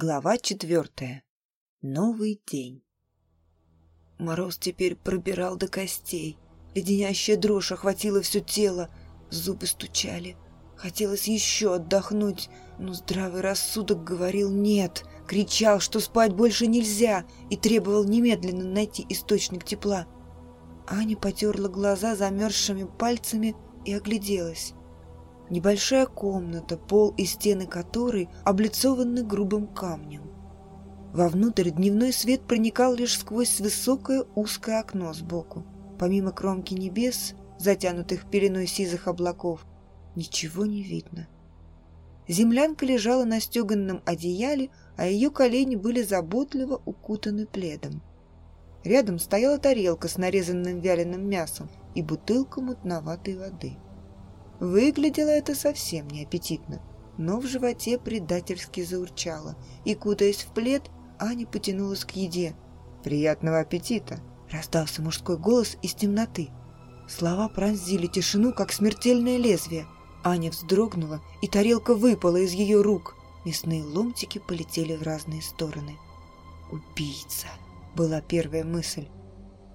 Глава четвертая. Новый день. Мороз теперь пробирал до костей. Леденящая дрожь охватила все тело. Зубы стучали. Хотелось еще отдохнуть, но здравый рассудок говорил «нет», кричал, что спать больше нельзя и требовал немедленно найти источник тепла. Аня потерла глаза замерзшими пальцами и огляделась. Небольшая комната, пол и стены которой облицованы грубым камнем. Вовнутрь дневной свет проникал лишь сквозь высокое узкое окно сбоку. Помимо кромки небес, затянутых пеленой сизых облаков, ничего не видно. Землянка лежала на стеганном одеяле, а ее колени были заботливо укутаны пледом. Рядом стояла тарелка с нарезанным вяленым мясом и бутылка мутноватой воды. Выглядело это совсем неаппетитно, но в животе предательски заурчало, и, кутаясь в плед, Аня потянулась к еде. «Приятного аппетита!» – раздался мужской голос из темноты. Слова пронзили тишину, как смертельное лезвие. Аня вздрогнула, и тарелка выпала из ее рук. Мясные ломтики полетели в разные стороны. «Убийца!» – была первая мысль.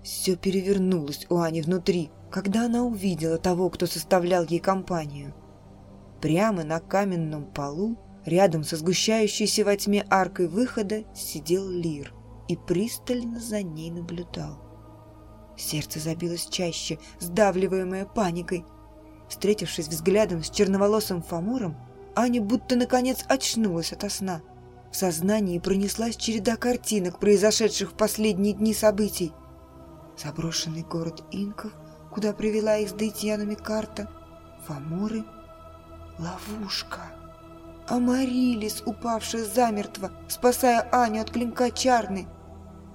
Все перевернулось у Ани внутри – когда она увидела того, кто составлял ей компанию. Прямо на каменном полу, рядом со сгущающейся во тьме аркой выхода, сидел Лир и пристально за ней наблюдал. Сердце забилось чаще, сдавливаемое паникой. Встретившись взглядом с черноволосым Фамуром, Аня будто наконец очнулась ото сна. В сознании пронеслась череда картинок, произошедших в последние дни событий. Заброшенный город инков, куда привела их с Дейтьянами карта. Фаморы — ловушка. Амарилис, упавшая замертво, спасая Аню от клинка Чарны.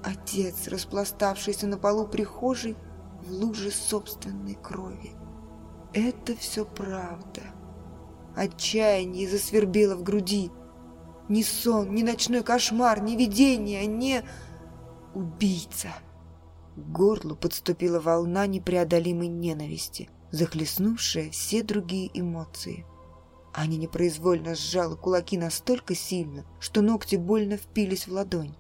Отец, распластавшийся на полу прихожей в луже собственной крови. Это все правда. Отчаяние засвербело в груди. Ни сон, ни ночной кошмар, ни видение, не... Убийца. Горлу подступила волна непреодолимой ненависти, захлестнувшая все другие эмоции. Аня непроизвольно сжала кулаки настолько сильно, что ногти больно впились в ладонь.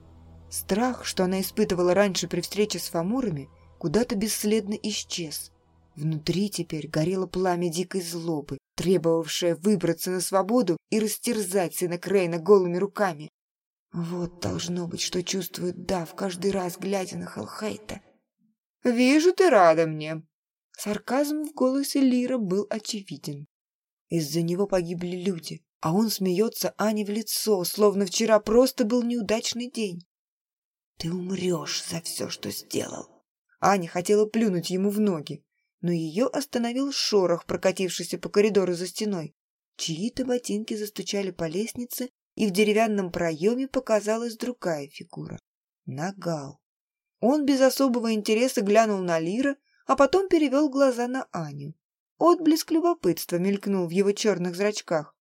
Страх, что она испытывала раньше при встрече с фамурами, куда-то бесследно исчез. Внутри теперь горело пламя дикой злобы, требовавшее выбраться на свободу и растерзать сына Крейна голыми руками. Вот должно быть, что чувствует Дав каждый раз, глядя на Хелхейта. «Вижу, ты рада мне». Сарказм в голосе Лира был очевиден. Из-за него погибли люди, а он смеется Ане в лицо, словно вчера просто был неудачный день. «Ты умрешь за все, что сделал». Аня хотела плюнуть ему в ноги, но ее остановил шорох, прокатившийся по коридору за стеной. Чьи-то ботинки застучали по лестнице, и в деревянном проеме показалась другая фигура — Нагал. Он без особого интереса глянул на Лира, а потом перевел глаза на Аню. Отблеск любопытства мелькнул в его черных зрачках.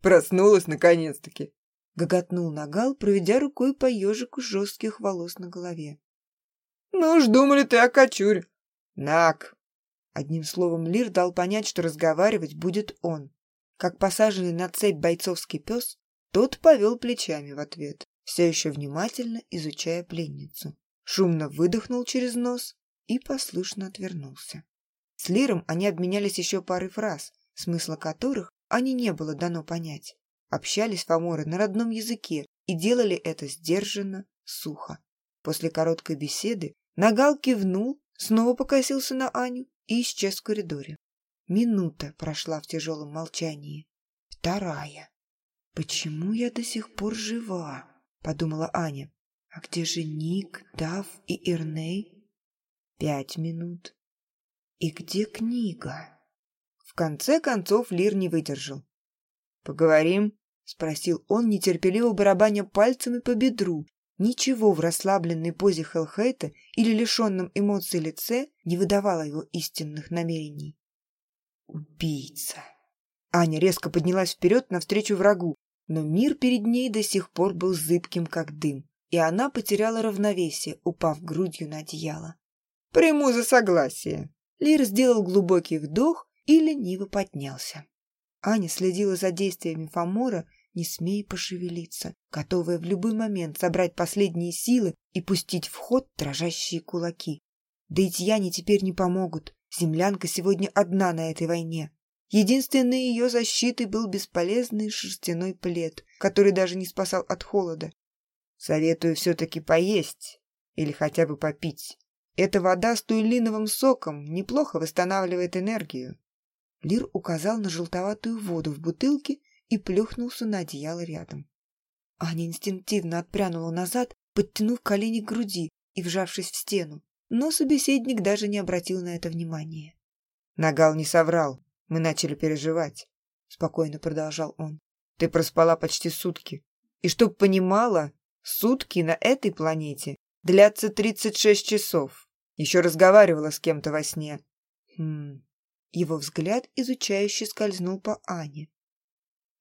«Проснулась наконец-таки!» — гоготнул Нагал, проведя рукой по ежику жестких волос на голове. «Ну уж думали ты о кочуре!» «Нак!» Одним словом, Лир дал понять, что разговаривать будет он. Как посаженный на цепь бойцовский пес, тот повел плечами в ответ, все еще внимательно изучая пленницу шумно выдохнул через нос и послушно отвернулся. С Лиром они обменялись еще парой фраз, смысла которых они не было дано понять. Общались фаморы на родном языке и делали это сдержанно, сухо. После короткой беседы Нагал кивнул, снова покосился на Аню и исчез в коридоре. Минута прошла в тяжелом молчании. Вторая. «Почему я до сих пор жива?» — подумала Аня. А где же Ник, Дав и Ирней? Пять минут. И где книга? В конце концов Лир не выдержал. «Поговорим?» — спросил он, нетерпеливо барабаня пальцами по бедру. Ничего в расслабленной позе Хелхейта или лишенном эмоций лице не выдавало его истинных намерений. «Убийца!» Аня резко поднялась вперед навстречу врагу, но мир перед ней до сих пор был зыбким, как дым и она потеряла равновесие, упав грудью на одеяло. «Приму за согласие!» Лир сделал глубокий вдох и лениво поднялся. Аня следила за действиями Фомора, не смея пошевелиться, готовая в любой момент собрать последние силы и пустить в ход дрожащие кулаки. Да и тьяне теперь не помогут. Землянка сегодня одна на этой войне. Единственной ее защитой был бесполезный шерстяной плед, который даже не спасал от холода. Советую все-таки поесть или хотя бы попить. Эта вода с туйлиновым соком неплохо восстанавливает энергию. Лир указал на желтоватую воду в бутылке и плюхнулся на одеяло рядом. Аня инстинктивно отпрянула назад, подтянув колени к груди и вжавшись в стену, но собеседник даже не обратил на это внимания. «Нагал не соврал, мы начали переживать», — спокойно продолжал он. «Ты проспала почти сутки. И чтоб понимала, сутки на этой планете длятся тридцать шесть часов. Еще разговаривала с кем-то во сне». «Хм...» Его взгляд изучающе скользнул по Ане.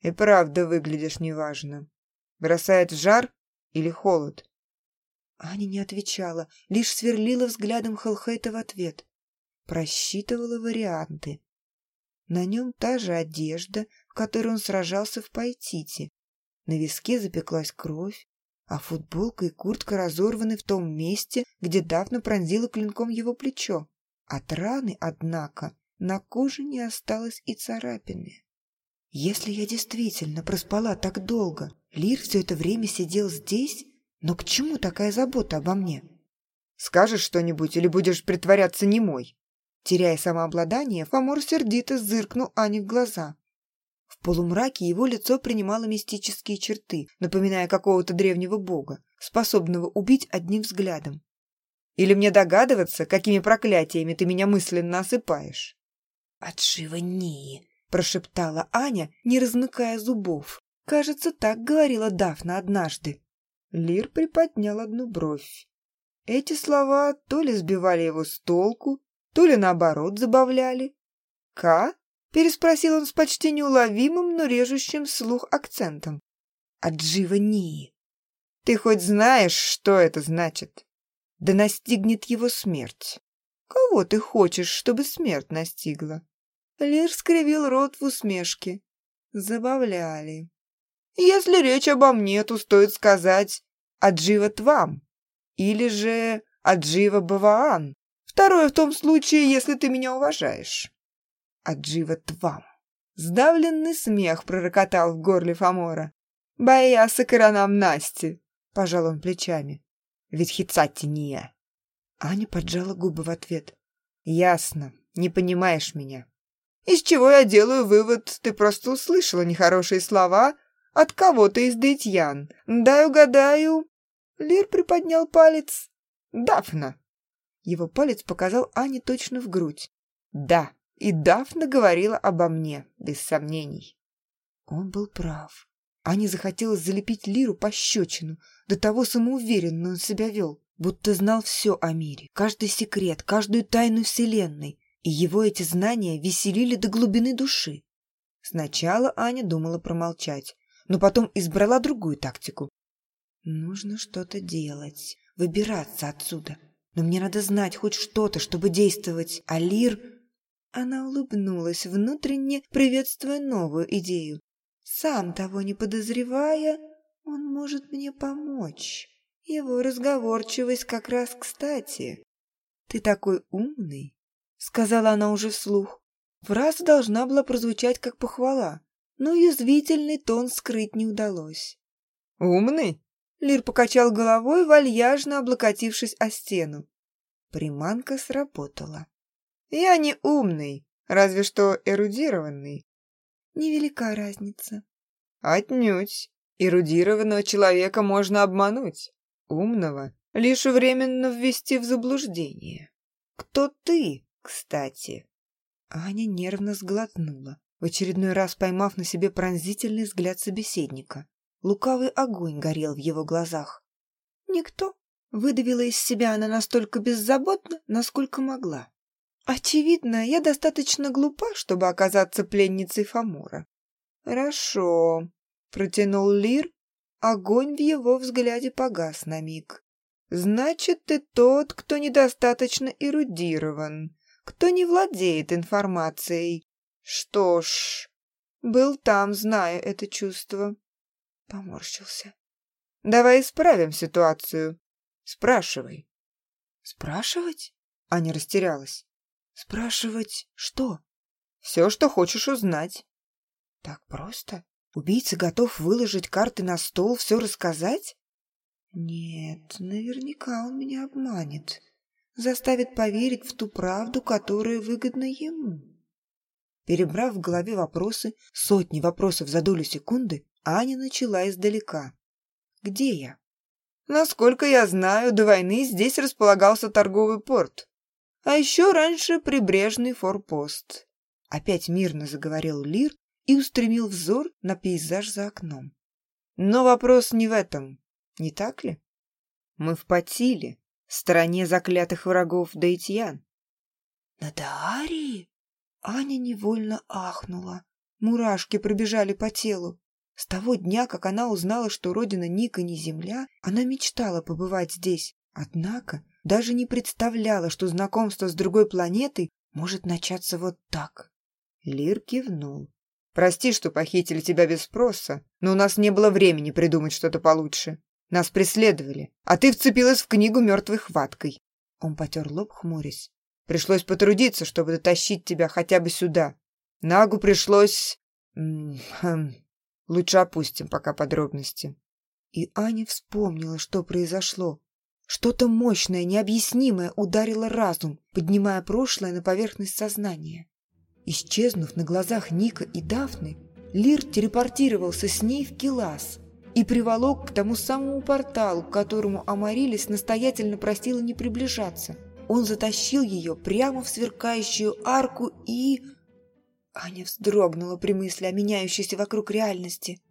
И правда выглядишь неважно. Бросает жар или холод?» Аня не отвечала, лишь сверлила взглядом Хелхейта в ответ. Просчитывала варианты. На нем та же одежда, в которой он сражался в Пайтите. На виске запеклась кровь, а футболка и куртка разорваны в том месте, где давно пронзила клинком его плечо. От раны, однако, на коже не осталось и царапины. Если я действительно проспала так долго, Лир все это время сидел здесь, но к чему такая забота обо мне? Скажешь что-нибудь или будешь притворяться немой? Теряя самообладание, Фомор сердито зыркнул Ане в глаза. В полумраке его лицо принимало мистические черты, напоминая какого-то древнего бога, способного убить одним взглядом. Или мне догадываться, какими проклятиями ты меня мысленно осыпаешь? «Отшива Нии!» прошептала Аня, не размыкая зубов. Кажется, так говорила Дафна однажды. Лир приподнял одну бровь. Эти слова то ли сбивали его с толку, то ли наоборот забавляли. «Ка?» — переспросил он с почти неуловимым, но режущим слух акцентом. «Аджива Нии. Ты хоть знаешь, что это значит? Да настигнет его смерть. Кого ты хочешь, чтобы смерть настигла?» Лир скривил рот в усмешке. Забавляли. Если речь обо мне, то стоит сказать «Аджива Твам» или же «Аджива Баваан». Второе в том случае, если ты меня уважаешь. «Аджива Твам». Сдавленный смех пророкотал в горле Фомора. «Бояса коронам Насти», — пожал он плечами. «Ведь Хицати не я». Аня поджала губы в ответ. «Ясно, не понимаешь меня. Из чего я делаю вывод, ты просто услышала нехорошие слова от кого-то из Дейтьян. Дай угадаю. Лир приподнял палец. Дафна. Его палец показал Ане точно в грудь. Да, и Дафна говорила обо мне, без сомнений. Он был прав. Ане захотелось залепить Лиру пощечину. До того самоуверенно он себя вел, будто знал все о мире, каждый секрет, каждую тайну Вселенной, и его эти знания веселили до глубины души. Сначала Аня думала промолчать, но потом избрала другую тактику. «Нужно что-то делать, выбираться отсюда. Но мне надо знать хоть что-то, чтобы действовать. А Лир...» Она улыбнулась, внутренне приветствуя новую идею. «Сам того не подозревая, он может мне помочь. Его разговорчивость как раз кстати. Ты такой умный, сказала она уже вслух. Фраза должна была прозвучать как похвала, но язвительный тон скрыть не удалось. «Умный?» Лир покачал головой, вальяжно облокотившись о стену. Приманка сработала. «Я не умный, разве что эрудированный». «Невелика разница». «Отнюдь. Эрудированного человека можно обмануть. Умного лишь временно ввести в заблуждение. Кто ты, кстати. Аня нервно сглотнула, в очередной раз поймав на себе пронзительный взгляд собеседника. Лукавый огонь горел в его глазах. «Никто», — выдавила из себя она настолько беззаботно, насколько могла. «Очевидно, я достаточно глупа, чтобы оказаться пленницей Фамура». «Хорошо», — протянул Лир. Огонь в его взгляде погас на миг. «Значит, ты тот, кто недостаточно эрудирован кто не владеет информацией. Что ж, был там, знаю это чувство. поморщился. «Давай исправим ситуацию. Спрашивай». «Спрашивать?» Аня растерялась. «Спрашивать что?» «Все, что хочешь узнать». «Так просто? Убийца готов выложить карты на стол, все рассказать?» «Нет, наверняка он меня обманет. Заставит поверить в ту правду, которая выгодна ему». Перебрав в голове вопросы, сотни вопросов за долю секунды, Аня начала издалека. «Где я?» «Насколько я знаю, до войны здесь располагался торговый порт. А еще раньше прибрежный форпост». Опять мирно заговорил Лир и устремил взор на пейзаж за окном. «Но вопрос не в этом, не так ли? Мы в Патиле, стране заклятых врагов Даитьян». «На Даарии?» Аня невольно ахнула. Мурашки пробежали по телу. С того дня, как она узнала, что родина Ника не земля, она мечтала побывать здесь. Однако даже не представляла, что знакомство с другой планетой может начаться вот так. Лир кивнул. «Прости, что похитили тебя без спроса, но у нас не было времени придумать что-то получше. Нас преследовали, а ты вцепилась в книгу мертвой хваткой». Он потер лоб, хмурясь. Пришлось потрудиться, чтобы дотащить тебя хотя бы сюда. Нагу пришлось... Хм, лучше опустим пока подробности. И Аня вспомнила, что произошло. Что-то мощное, необъяснимое ударило разум, поднимая прошлое на поверхность сознания. Исчезнув на глазах Ника и Дафны, Лир телепортировался с ней в Келас и приволок к тому самому порталу, к которому Амарилис настоятельно просила не приближаться – он затащил ее прямо в сверкающую арку и... Аня вздрогнула при мысли о меняющейся вокруг реальности.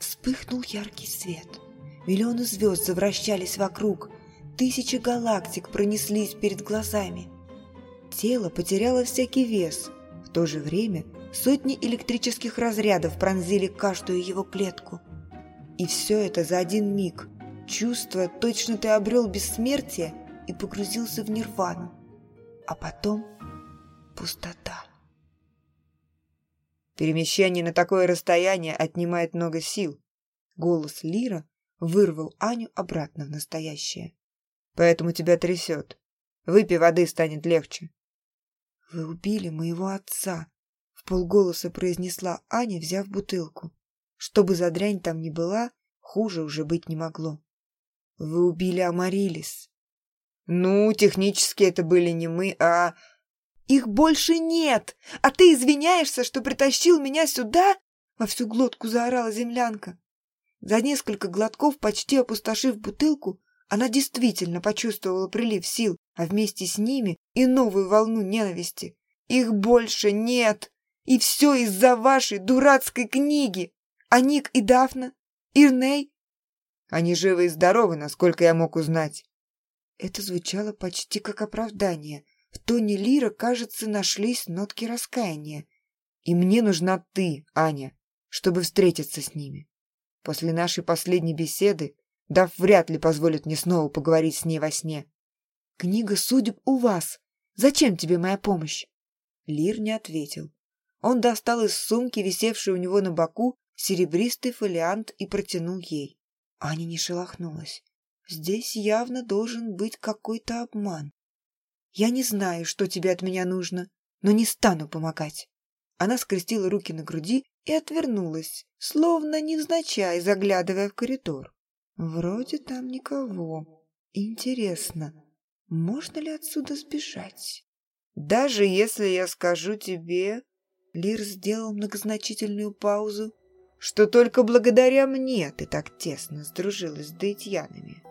Вспыхнул яркий свет. Миллионы звезд завращались вокруг. Тысячи галактик пронеслись перед глазами. Тело потеряло всякий вес. В то же время сотни электрических разрядов пронзили каждую его клетку. И все это за один миг. Чувство, точно ты обрел бессмертие, и погрузился в нирвану. А потом пустота. Перемещение на такое расстояние отнимает много сил. Голос Лира вырвал Аню обратно в настоящее. Поэтому тебя трясет. Выпей воды, станет легче. Вы убили моего отца, в полголоса произнесла Аня, взяв бутылку. Чтобы за дрянь там ни была, хуже уже быть не могло. Вы убили Амарилис. «Ну, технически это были не мы, а...» «Их больше нет! А ты извиняешься, что притащил меня сюда?» Во всю глотку заорала землянка. За несколько глотков, почти опустошив бутылку, она действительно почувствовала прилив сил, а вместе с ними и новую волну ненависти. «Их больше нет! И все из-за вашей дурацкой книги! А Ник и Дафна? Ирней?» «Они живы и здоровы, насколько я мог узнать. Это звучало почти как оправдание. В тоне Лира, кажется, нашлись нотки раскаяния. «И мне нужна ты, Аня, чтобы встретиться с ними. После нашей последней беседы Дав вряд ли позволит мне снова поговорить с ней во сне. Книга судеб у вас. Зачем тебе моя помощь?» Лир не ответил. Он достал из сумки, висевшей у него на боку, серебристый фолиант и протянул ей. Аня не шелохнулась. Здесь явно должен быть какой-то обман. Я не знаю, что тебе от меня нужно, но не стану помогать. Она скрестила руки на груди и отвернулась, словно невзначай заглядывая в коридор. Вроде там никого. Интересно, можно ли отсюда сбежать? Даже если я скажу тебе... Лир сделал многозначительную паузу. Что только благодаря мне ты так тесно сдружилась с даитьянами.